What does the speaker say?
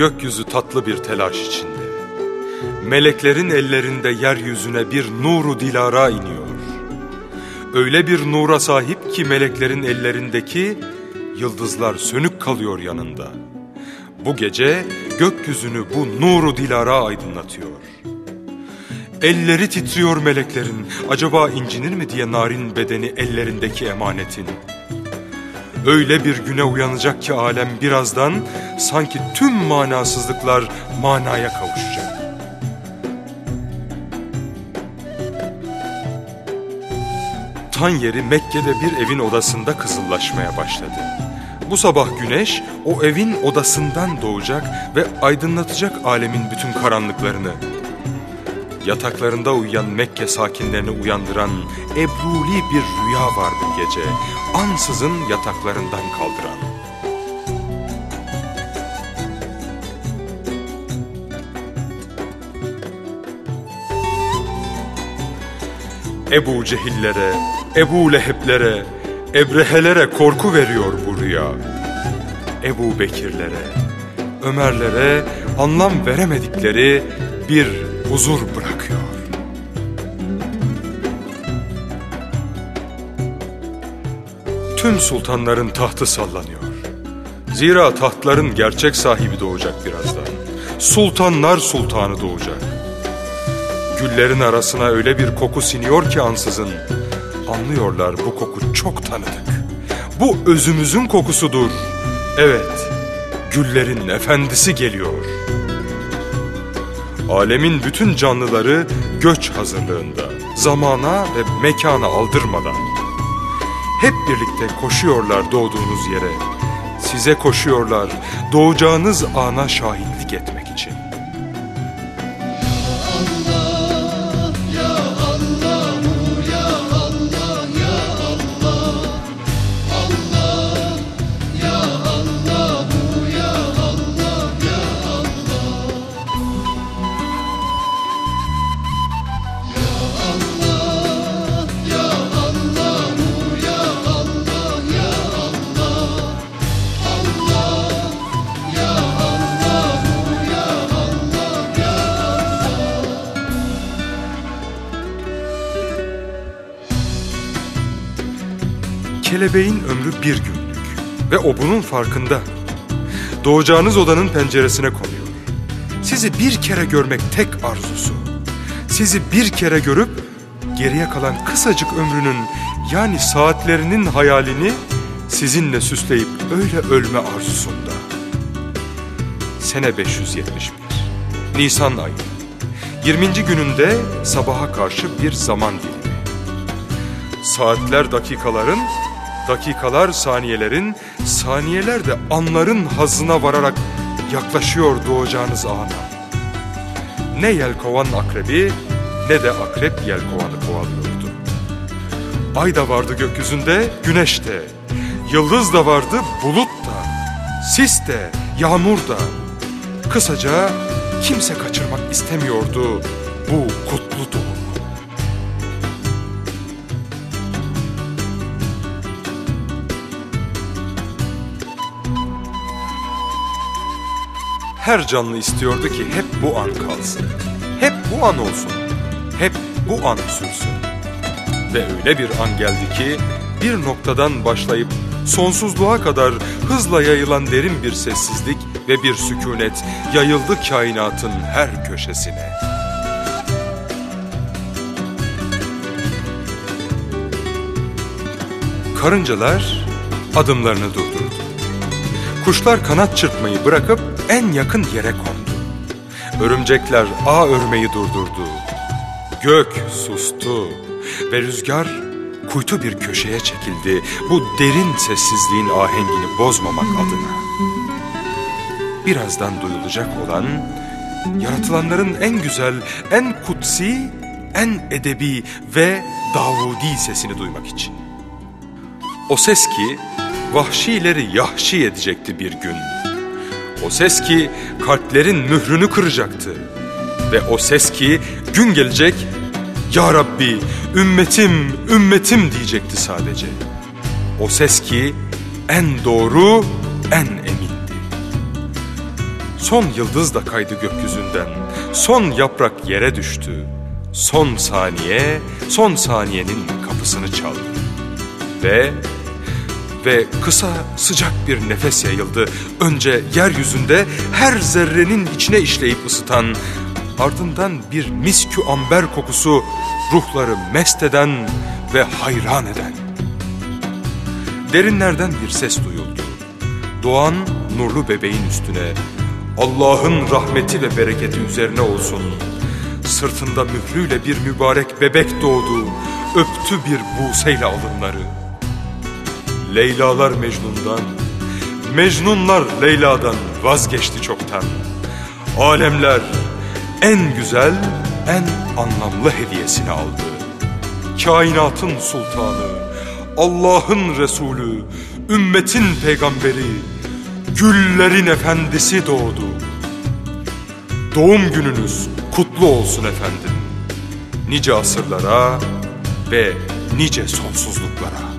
Gökyüzü tatlı bir telaş içinde. Meleklerin ellerinde yeryüzüne bir nuru dilara iniyor. Öyle bir nura sahip ki meleklerin ellerindeki yıldızlar sönük kalıyor yanında. Bu gece gökyüzünü bu nuru dilara aydınlatıyor. Elleri titriyor meleklerin, acaba incinir mi diye narin bedeni ellerindeki emanetin. Öyle bir güne uyanacak ki alem birazdan sanki tüm manasızlıklar manaya kavuşacak. Tan yeri Mekke'de bir evin odasında kızıllaşmaya başladı. Bu sabah güneş o evin odasından doğacak ve aydınlatacak alemin bütün karanlıklarını. Yataklarında uyuyan Mekke sakinlerini uyandıran ebruli bir rüya var bu gece. Ansızın yataklarından kaldıran. Ebu Cehillere, Ebu Leheblere, Ebrehelere korku veriyor bu rüya. Ebu Bekirlere, Ömerlere anlam veremedikleri bir huzur bırakıyor. Tüm sultanların tahtı sallanıyor. Zira tahtların gerçek sahibi doğacak birazdan. Sultanlar sultanı doğacak. Güllerin arasına öyle bir koku siniyor ki ansızın. Anlıyorlar bu koku çok tanıdık. Bu özümüzün kokusudur. Evet, güllerin efendisi geliyor. Alemin bütün canlıları göç hazırlığında, zamana ve mekana aldırmadan. Hep birlikte koşuyorlar doğduğunuz yere. Size koşuyorlar doğacağınız ana şahitlik etmek için. Kelebeğin ömrü bir günlük ve o bunun farkında. Doğacağınız odanın penceresine konuyor. Sizi bir kere görmek tek arzusu. Sizi bir kere görüp geriye kalan kısacık ömrünün yani saatlerinin hayalini sizinle süsleyip öyle ölme arzusunda. Sene 571. Nisan ayı. 20. gününde sabaha karşı bir zaman dilimi. Saatler dakikaların, dakikalar saniyelerin, saniyeler de anların hazına vararak yaklaşıyor doğacağınız ana. Ne yelkovan akrebi ne de akrep yelkovanı kovalıyordu. Ay da vardı gökyüzünde, güneş de. Yıldız da vardı, bulut da. Sis de, yağmur da. Kısaca kimse kaçırmak istemiyordu bu kutlu doğumu. Her canlı istiyordu ki hep bu an kalsın. Hep bu an olsun. Hep bu an sürsün. Ve öyle bir an geldi ki bir noktadan başlayıp sonsuzluğa kadar hızla yayılan derin bir sessizlik ve bir sükunet yayıldı kainatın her köşesine. Karıncalar adımlarını durdurdu. Kuşlar kanat çırpmayı bırakıp en yakın yere kondu. Örümcekler ağ örmeyi durdurdu. Gök sustu ve rüzgar kuytu bir köşeye çekildi bu derin sessizliğin ahengini bozmamak adına. Birazdan duyulacak olan yaratılanların en güzel, en kutsi, en edebi ve Davudi sesini duymak için. O ses ki vahşileri yahşi edecekti bir gün. O ses ki kalplerin mührünü kıracaktı. Ve o ses ki gün gelecek Ya Rabbi ümmetim ümmetim diyecekti sadece. O ses ki en doğru en emindi. Son yıldız da kaydı gökyüzünden. Son yaprak yere düştü. Son saniye, son saniyenin kapısını çaldı. Ve ve kısa sıcak bir nefes yayıldı. Önce yeryüzünde her zerrenin içine işleyip ısıtan, ardından bir miskü amber kokusu ruhları mest eden ve hayran eden. Derinlerden bir ses duyuldu. Doğan nurlu bebeğin üstüne Allah'ın rahmeti ve bereketi üzerine olsun. Sırtında mührüyle bir mübarek bebek doğdu. Öptü bir buseyle alınları. Leylalar Mecnun'dan, Mecnunlar Leyla'dan vazgeçti çoktan. Alemler en güzel, en anlamlı hediyesini aldı. Kainatın sultanı, Allah'ın Resulü, ümmetin peygamberi, güllerin efendisi doğdu. Doğum gününüz kutlu olsun efendim. Nice asırlara ve nice sonsuzluklara.